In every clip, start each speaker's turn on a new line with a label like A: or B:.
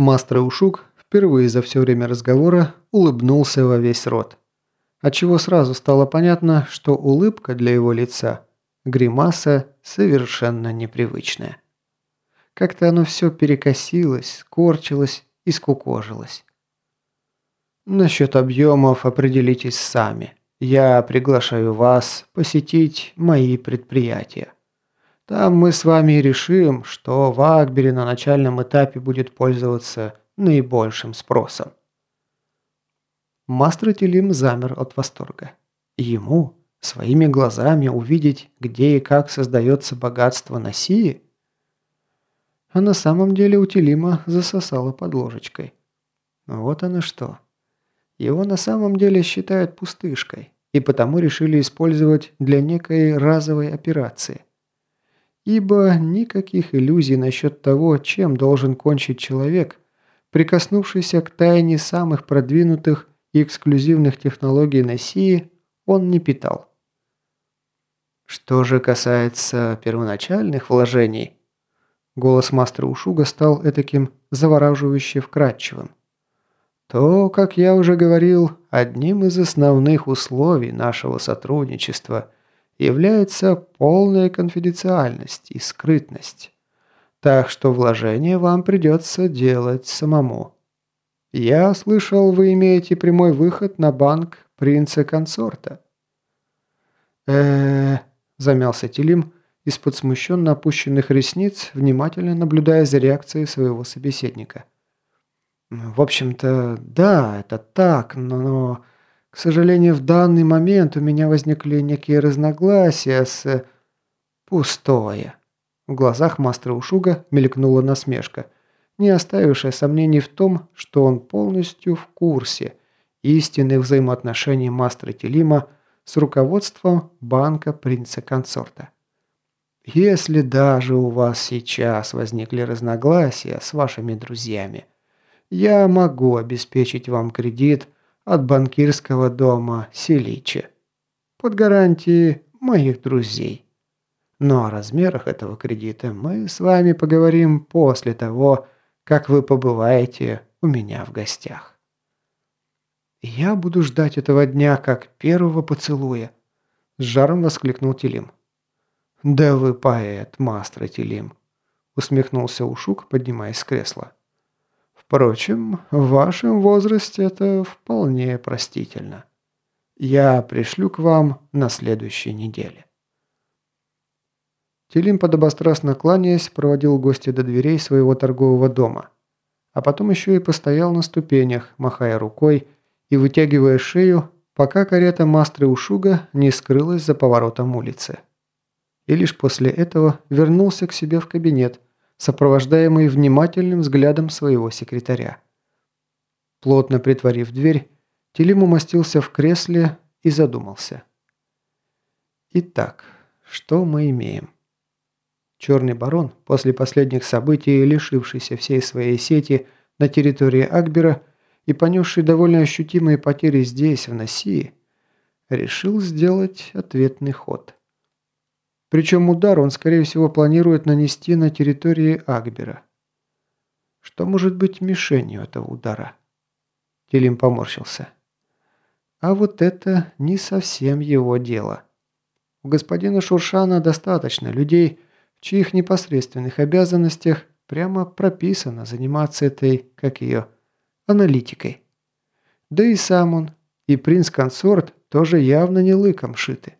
A: Мастер Ушук впервые за все время разговора улыбнулся во весь рот. Отчего сразу стало понятно, что улыбка для его лица – гримаса совершенно непривычная. Как-то оно все перекосилось, скорчилось и скукожилось. Насчет объемов определитесь сами. Я приглашаю вас посетить мои предприятия. Там мы с вами решим, что в Акбере на начальном этапе будет пользоваться наибольшим спросом. Мастер Телим замер от восторга. Ему своими глазами увидеть, где и как создается богатство на Сии? А на самом деле у Телима засосало под ложечкой. Вот оно что. Его на самом деле считают пустышкой, и потому решили использовать для некой разовой операции. Ибо никаких иллюзий насчет того, чем должен кончить человек, прикоснувшийся к тайне самых продвинутых и эксклюзивных технологий Носии, он не питал. Что же касается первоначальных вложений, голос мастера Ушуга стал этаким завораживающе вкрадчивым, то, как я уже говорил, одним из основных условий нашего сотрудничества является полная конфиденциальность и скрытность. Так что вложение вам придется делать самому. Я слышал, вы имеете прямой выход на банк принца-консорта. э замялся Телим, из-под смущенно опущенных ресниц, внимательно наблюдая за реакцией своего собеседника. «В общем-то, да, это так, но, к сожалению, в данный момент у меня возникли некие разногласия с... пустое». В глазах мастера Ушуга мелькнула насмешка, не оставившая сомнений в том, что он полностью в курсе истинных взаимоотношений мастера Телима с руководством банка принца-консорта. Если даже у вас сейчас возникли разногласия с вашими друзьями, я могу обеспечить вам кредит от банкирского дома Селичи под гарантией моих друзей. Но о размерах этого кредита мы с вами поговорим после того, как вы побываете у меня в гостях. «Я буду ждать этого дня, как первого поцелуя», – с жаром воскликнул Телим. «Да вы поэт, мастер Телим», – усмехнулся Ушук, поднимаясь с кресла. «Впрочем, в вашем возрасте это вполне простительно. Я пришлю к вам на следующей неделе». Телим, подобострастно кланяясь, проводил гостя до дверей своего торгового дома. А потом еще и постоял на ступенях, махая рукой и вытягивая шею, пока карета Мастры Ушуга не скрылась за поворотом улицы. И лишь после этого вернулся к себе в кабинет, сопровождаемый внимательным взглядом своего секретаря. Плотно притворив дверь, Телим умостился в кресле и задумался. Итак, что мы имеем? Черный барон, после последних событий, лишившийся всей своей сети на территории Акбера и понесший довольно ощутимые потери здесь, в Носии, решил сделать ответный ход. Причем удар он, скорее всего, планирует нанести на территории Акбера. Что может быть мишенью этого удара? Телим поморщился. А вот это не совсем его дело. У господина Шуршана достаточно людей, в чьих непосредственных обязанностях прямо прописано заниматься этой, как ее, аналитикой. Да и сам он, и принц-консорт тоже явно не лыком шиты.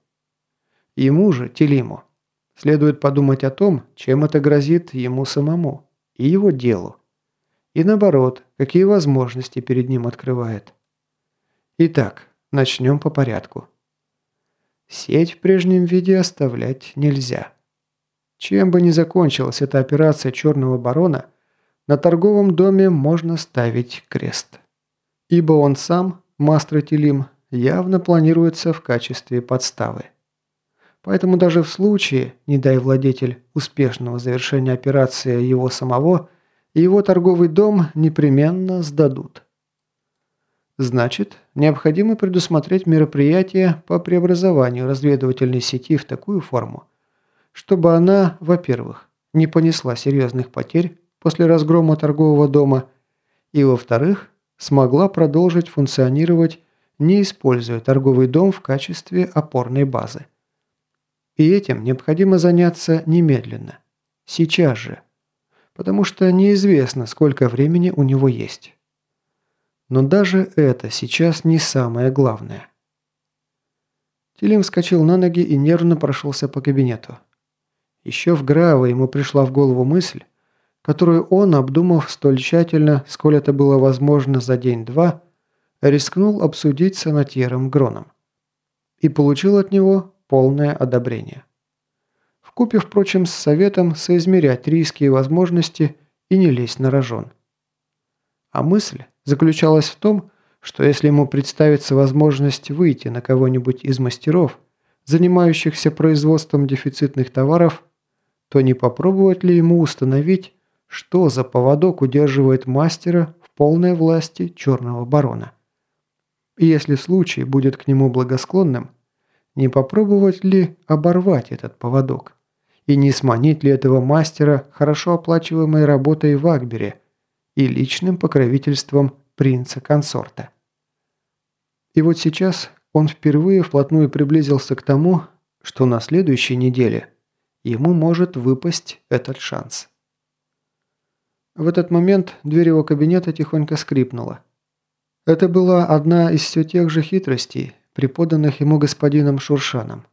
A: Ему же, Телиму, следует подумать о том, чем это грозит ему самому и его делу. И наоборот, какие возможности перед ним открывает. Итак, начнем по порядку. Сеть в прежнем виде оставлять нельзя. Чем бы ни закончилась эта операция Черного Барона, на торговом доме можно ставить крест. Ибо он сам, Мастер Телим, явно планируется в качестве подставы. Поэтому даже в случае, не дай владетель успешного завершения операции его самого, его торговый дом непременно сдадут. Значит, необходимо предусмотреть мероприятия по преобразованию разведывательной сети в такую форму, чтобы она, во-первых, не понесла серьезных потерь после разгрома торгового дома И во-вторых, смогла продолжить функционировать, не используя торговый дом в качестве опорной базы. И этим необходимо заняться немедленно. Сейчас же. Потому что неизвестно, сколько времени у него есть. Но даже это сейчас не самое главное. Тилим вскочил на ноги и нервно прошелся по кабинету. Еще в Граво ему пришла в голову мысль, которую он, обдумав столь тщательно, сколь это было возможно за день-два, рискнул обсудить с Анатьером Гроном. И получил от него полное одобрение. Вкупе, впрочем, с советом соизмерять риски и возможности и не лезть на рожон. А мысль заключалась в том, что если ему представится возможность выйти на кого-нибудь из мастеров, занимающихся производством дефицитных товаров, то не попробовать ли ему установить, что за поводок удерживает мастера в полной власти черного барона? И если случай будет к нему благосклонным, не попробовать ли оборвать этот поводок? И не сманить ли этого мастера хорошо оплачиваемой работой в Акбере и личным покровительством принца-консорта. И вот сейчас он впервые вплотную приблизился к тому, что на следующей неделе ему может выпасть этот шанс. В этот момент дверь его кабинета тихонько скрипнула. Это была одна из все тех же хитростей, преподанных ему господином Шуршаном.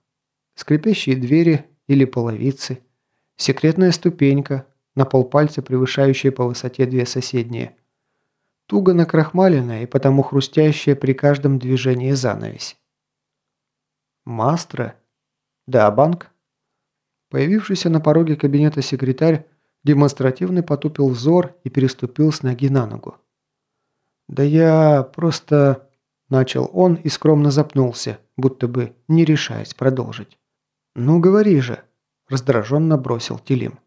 A: Скрипящие двери или половицы, секретная ступенька, на полпальца превышающая по высоте две соседние – туго накрахмаленная и потому хрустящая при каждом движении занавесь. «Мастро?» «Да, банк?» Появившийся на пороге кабинета секретарь демонстративно потупил взор и переступил с ноги на ногу. «Да я просто...» – начал он и скромно запнулся, будто бы не решаясь продолжить. «Ну говори же!» – раздраженно бросил Телим.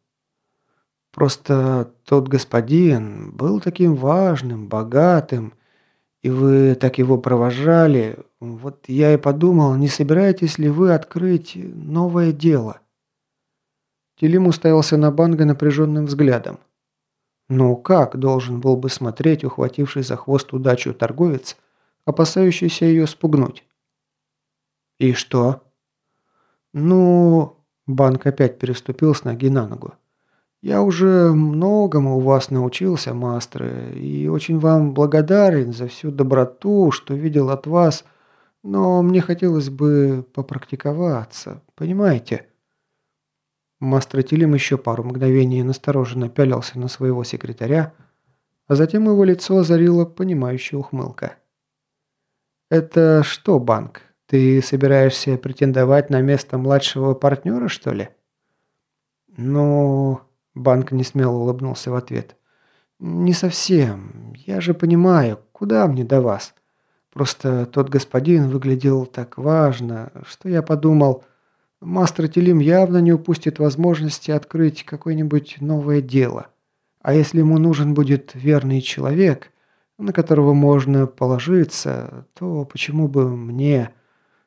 A: Просто тот господин был таким важным, богатым, и вы так его провожали. Вот я и подумал, не собираетесь ли вы открыть новое дело?» Телим уставился на Банга напряженным взглядом. Ну как должен был бы смотреть ухвативший за хвост удачу торговец, опасающийся ее спугнуть? «И что?» «Ну...» Банк опять переступил с ноги на ногу. Я уже многому у вас научился, мастры, и очень вам благодарен за всю доброту, что видел от вас, но мне хотелось бы попрактиковаться, понимаете?» Мастер Тилем еще пару мгновений настороженно пялился на своего секретаря, а затем его лицо озарила понимающая ухмылка. «Это что, банк? Ты собираешься претендовать на место младшего партнера, что ли?» «Ну...» Банк несмело улыбнулся в ответ. «Не совсем. Я же понимаю, куда мне до вас. Просто тот господин выглядел так важно, что я подумал, мастер Телим явно не упустит возможности открыть какое-нибудь новое дело. А если ему нужен будет верный человек, на которого можно положиться, то почему бы мне...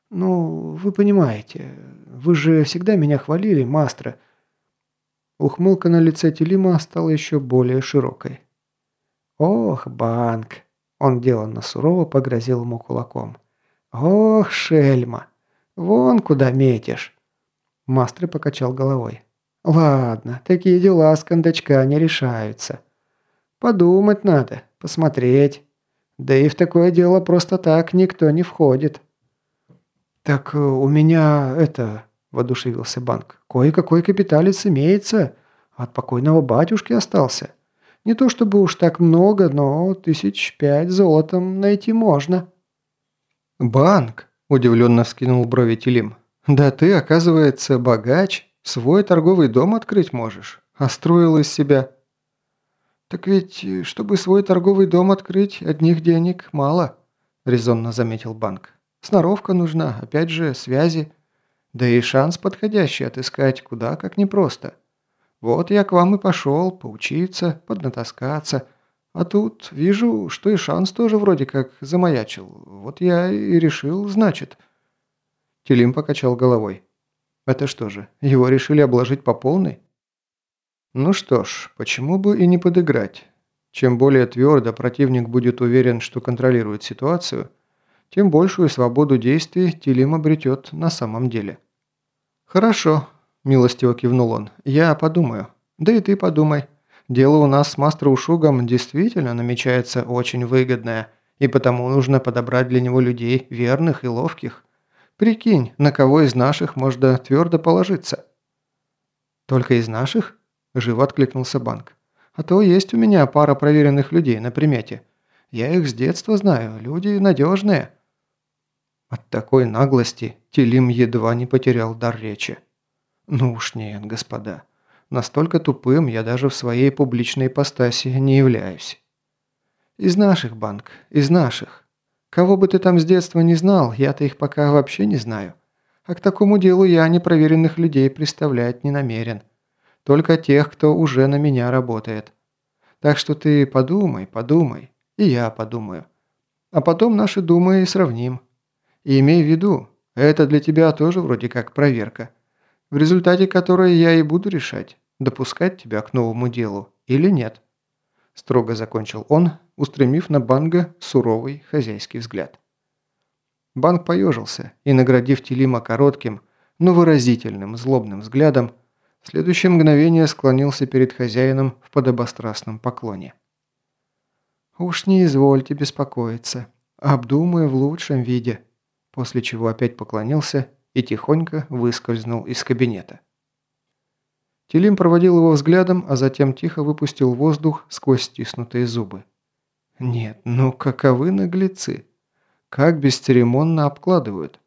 A: Ну, вы понимаете, вы же всегда меня хвалили, мастер, Ухмылка на лице Телима стала еще более широкой. «Ох, банк!» Он деланно сурово погрозил ему кулаком. «Ох, шельма! Вон куда метишь!» Мастер покачал головой. «Ладно, такие дела с кондачка не решаются. Подумать надо, посмотреть. Да и в такое дело просто так никто не входит». «Так у меня это...» воодушевился банк. «Кое-какой капиталец имеется. От покойного батюшки остался. Не то чтобы уж так много, но тысяч пять золотом найти можно». «Банк?» – удивленно вскинул брови Телим. «Да ты, оказывается, богач. Свой торговый дом открыть можешь. А из себя...» «Так ведь, чтобы свой торговый дом открыть, одних денег мало», – резонно заметил банк. «Сноровка нужна, опять же, связи». Да и шанс подходящий отыскать куда как непросто. Вот я к вам и пошел, поучиться, поднатаскаться. А тут вижу, что и шанс тоже вроде как замаячил. Вот я и решил, значит». Телим покачал головой. «Это что же, его решили обложить по полной?» «Ну что ж, почему бы и не подыграть? Чем более твердо противник будет уверен, что контролирует ситуацию, тем большую свободу действий Телим обретет на самом деле. «Хорошо», – милостиво кивнул он, – «я подумаю. Да и ты подумай. Дело у нас с Мастроушугом действительно намечается очень выгодное, и потому нужно подобрать для него людей верных и ловких. Прикинь, на кого из наших можно твердо положиться». «Только из наших?» – живо откликнулся банк. А то есть у меня пара проверенных людей на примете. Я их с детства знаю, люди надежные». От такой наглости Телим едва не потерял дар речи. «Ну уж нет, господа. Настолько тупым я даже в своей публичной ипостаси не являюсь». «Из наших, банк, из наших. Кого бы ты там с детства не знал, я-то их пока вообще не знаю. А к такому делу я непроверенных людей представлять не намерен. Только тех, кто уже на меня работает. Так что ты подумай, подумай, и я подумаю. А потом наши думы и сравним. И имей в виду, это для тебя тоже вроде как проверка, в результате которой я и буду решать, допускать тебя к новому делу или нет. Строго закончил он, устремив на Банга суровый хозяйский взгляд. Банк поежился и, наградив Телима коротким, но выразительным, злобным взглядом, в следующее мгновение склонился перед хозяином в подобострастном поклоне. «Уж не извольте беспокоиться. Обдумаю в лучшем виде», после чего опять поклонился и тихонько выскользнул из кабинета. Телим проводил его взглядом, а затем тихо выпустил воздух сквозь стиснутые зубы. «Нет, ну каковы наглецы! Как бесцеремонно обкладывают!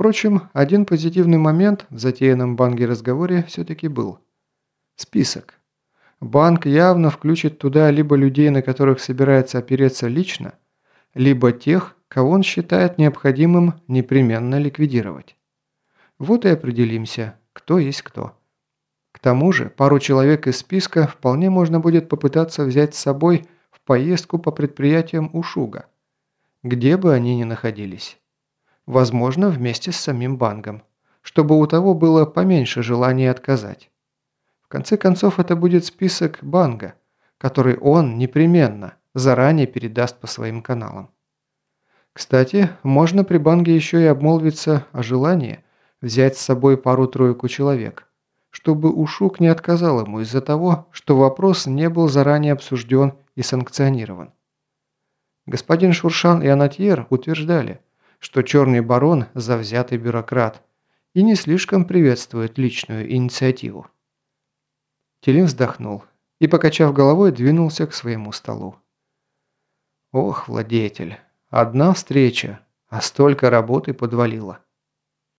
A: Впрочем, один позитивный момент в затеянном банге разговоре все-таки был. Список. Банк явно включит туда либо людей, на которых собирается опереться лично, либо тех, кого он считает необходимым непременно ликвидировать. Вот и определимся, кто есть кто. К тому же, пару человек из списка вполне можно будет попытаться взять с собой в поездку по предприятиям Ушуга, где бы они ни находились возможно, вместе с самим Бангом, чтобы у того было поменьше желания отказать. В конце концов, это будет список Банга, который он непременно заранее передаст по своим каналам. Кстати, можно при Банге еще и обмолвиться о желании взять с собой пару-тройку человек, чтобы Ушук не отказал ему из-за того, что вопрос не был заранее обсужден и санкционирован. Господин Шуршан и Анатьер утверждали – что черный барон – завзятый бюрократ и не слишком приветствует личную инициативу. Телин вздохнул и, покачав головой, двинулся к своему столу. «Ох, владетель, одна встреча, а столько работы подвалило».